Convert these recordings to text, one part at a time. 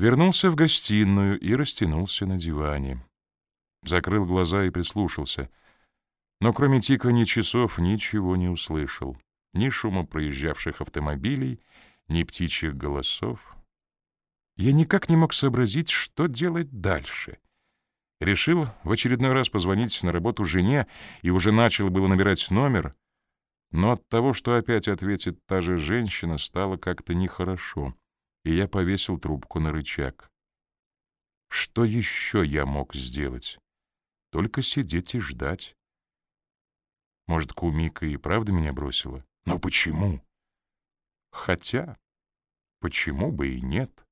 Вернулся в гостиную и растянулся на диване. Закрыл глаза и прислушался. Но кроме тиканья часов ничего не услышал. Ни шума проезжавших автомобилей, ни птичьих голосов. Я никак не мог сообразить, что делать дальше. Решил в очередной раз позвонить на работу жене и уже начал было набирать номер, но от того, что опять ответит та же женщина, стало как-то нехорошо и я повесил трубку на рычаг. Что еще я мог сделать? Только сидеть и ждать. Может, Кумика и правда меня бросила? Но почему? Хотя, почему бы и нет?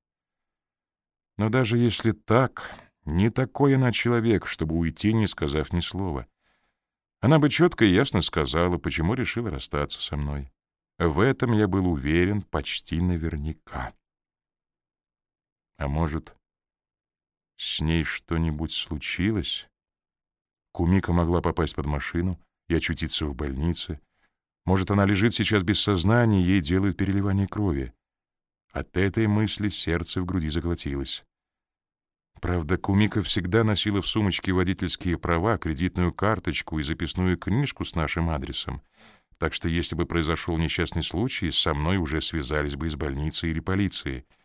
Но даже если так, не такой она человек, чтобы уйти, не сказав ни слова. Она бы четко и ясно сказала, почему решила расстаться со мной. В этом я был уверен почти наверняка. А может, с ней что-нибудь случилось? Кумика могла попасть под машину и очутиться в больнице. Может, она лежит сейчас без сознания, ей делают переливание крови. От этой мысли сердце в груди заколотилось. Правда, Кумика всегда носила в сумочке водительские права, кредитную карточку и записную книжку с нашим адресом. Так что если бы произошел несчастный случай, со мной уже связались бы из больницы или полиции —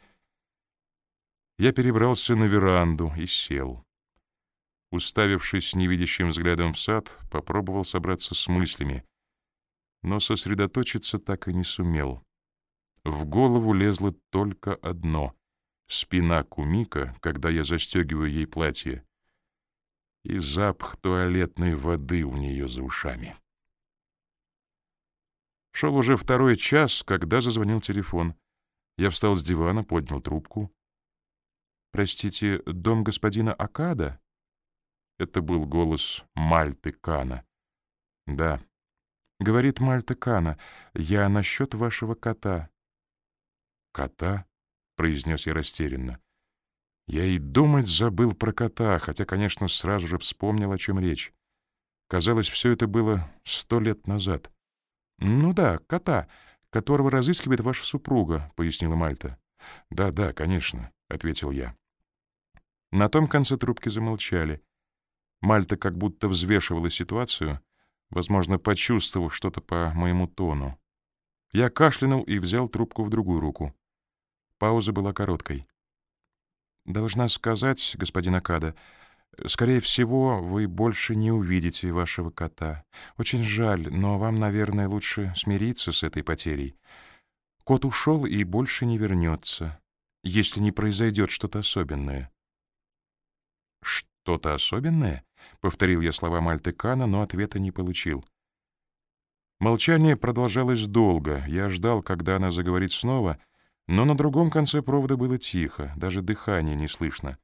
я перебрался на веранду и сел. Уставившись невидящим взглядом в сад, попробовал собраться с мыслями, но сосредоточиться так и не сумел. В голову лезло только одно — спина Кумика, когда я застегиваю ей платье, и запах туалетной воды у нее за ушами. Шел уже второй час, когда зазвонил телефон. Я встал с дивана, поднял трубку. «Простите, дом господина Акада?» Это был голос Мальты Кана. «Да». «Говорит Мальта Кана, я насчет вашего кота». «Кота?» — произнес я растерянно. Я и думать забыл про кота, хотя, конечно, сразу же вспомнил, о чем речь. Казалось, все это было сто лет назад. «Ну да, кота, которого разыскивает ваша супруга», — пояснила Мальта. «Да-да, конечно», — ответил я. На том конце трубки замолчали. Мальта как будто взвешивала ситуацию, возможно, почувствовав что-то по моему тону. Я кашлянул и взял трубку в другую руку. Пауза была короткой. «Должна сказать, господин Акада, скорее всего, вы больше не увидите вашего кота. Очень жаль, но вам, наверное, лучше смириться с этой потерей. Кот ушел и больше не вернется, если не произойдет что-то особенное. «Что-то особенное?» — повторил я слова Мальты Кана, но ответа не получил. Молчание продолжалось долго. Я ждал, когда она заговорит снова, но на другом конце провода было тихо, даже дыхание не слышно.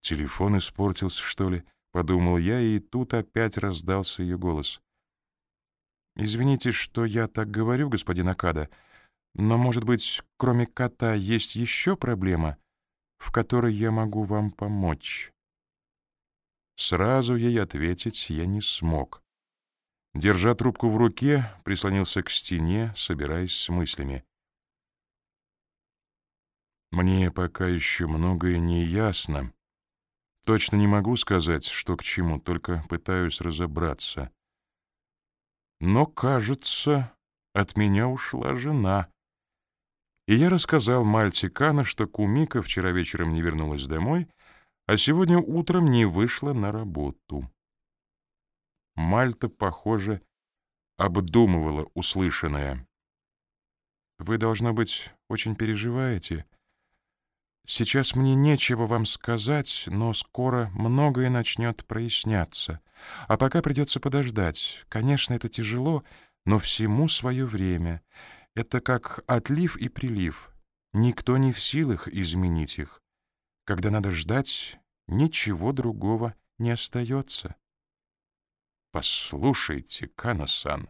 «Телефон испортился, что ли?» — подумал я, и тут опять раздался ее голос. «Извините, что я так говорю, господин Акада, но, может быть, кроме кота есть еще проблема, в которой я могу вам помочь?» Сразу ей ответить я не смог. Держа трубку в руке, прислонился к стене, собираясь с мыслями. Мне пока еще многое не ясно. Точно не могу сказать, что к чему, только пытаюсь разобраться. Но, кажется, от меня ушла жена. И я рассказал Мальте Кана, что Кумика вчера вечером не вернулась домой — а сегодня утром не вышла на работу. Мальта, похоже, обдумывала услышанное. «Вы, должно быть, очень переживаете. Сейчас мне нечего вам сказать, но скоро многое начнет проясняться. А пока придется подождать. Конечно, это тяжело, но всему свое время. Это как отлив и прилив. Никто не в силах изменить их. Когда надо ждать, ничего другого не остается. Послушайте, Канасан,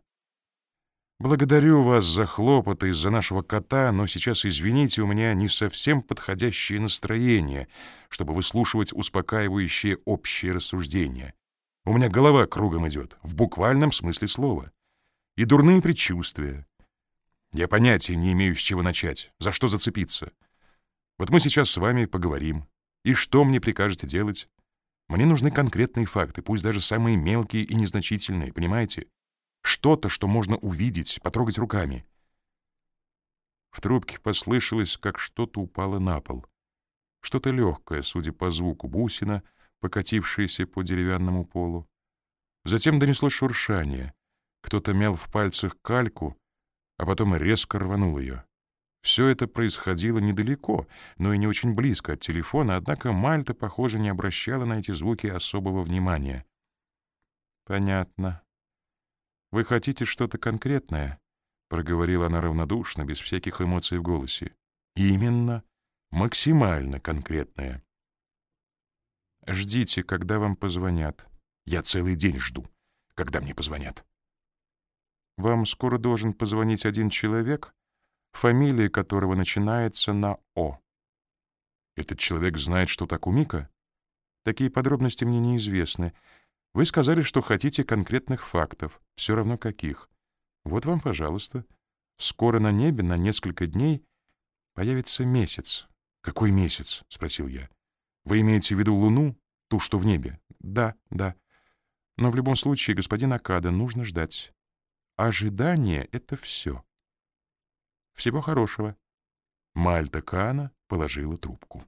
благодарю вас за хлопоты из-за нашего кота, но сейчас, извините, у меня не совсем подходящее настроение, чтобы выслушивать успокаивающие общие рассуждения. У меня голова кругом идет, в буквальном смысле слова. И дурные предчувствия. Я понятия не имею, с чего начать, за что зацепиться. Вот мы сейчас с вами поговорим. И что мне прикажете делать? Мне нужны конкретные факты, пусть даже самые мелкие и незначительные, понимаете? Что-то, что можно увидеть, потрогать руками. В трубке послышалось, как что-то упало на пол. Что-то легкое, судя по звуку бусина, покатившееся по деревянному полу. Затем донеслось шуршание. Кто-то мял в пальцах кальку, а потом резко рванул ее. Все это происходило недалеко, но и не очень близко от телефона, однако Мальта, похоже, не обращала на эти звуки особого внимания. «Понятно. Вы хотите что-то конкретное?» — проговорила она равнодушно, без всяких эмоций в голосе. «Именно. Максимально конкретное. Ждите, когда вам позвонят. Я целый день жду, когда мне позвонят. Вам скоро должен позвонить один человек, фамилия которого начинается на «О». Этот человек знает, что Такумика? Такие подробности мне неизвестны. Вы сказали, что хотите конкретных фактов, все равно каких. Вот вам, пожалуйста. Скоро на небе на несколько дней появится месяц. «Какой месяц?» — спросил я. «Вы имеете в виду Луну, ту, что в небе?» «Да, да. Но в любом случае, господин Акада, нужно ждать. Ожидание — это все. Всего хорошего. Мальта Кана положила трубку.